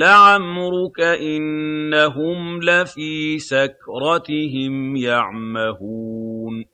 لَعَمْرُكَ إِنَّهُمْ لَفِي سَكْرَتِهِمْ يَعْمَهُونَ.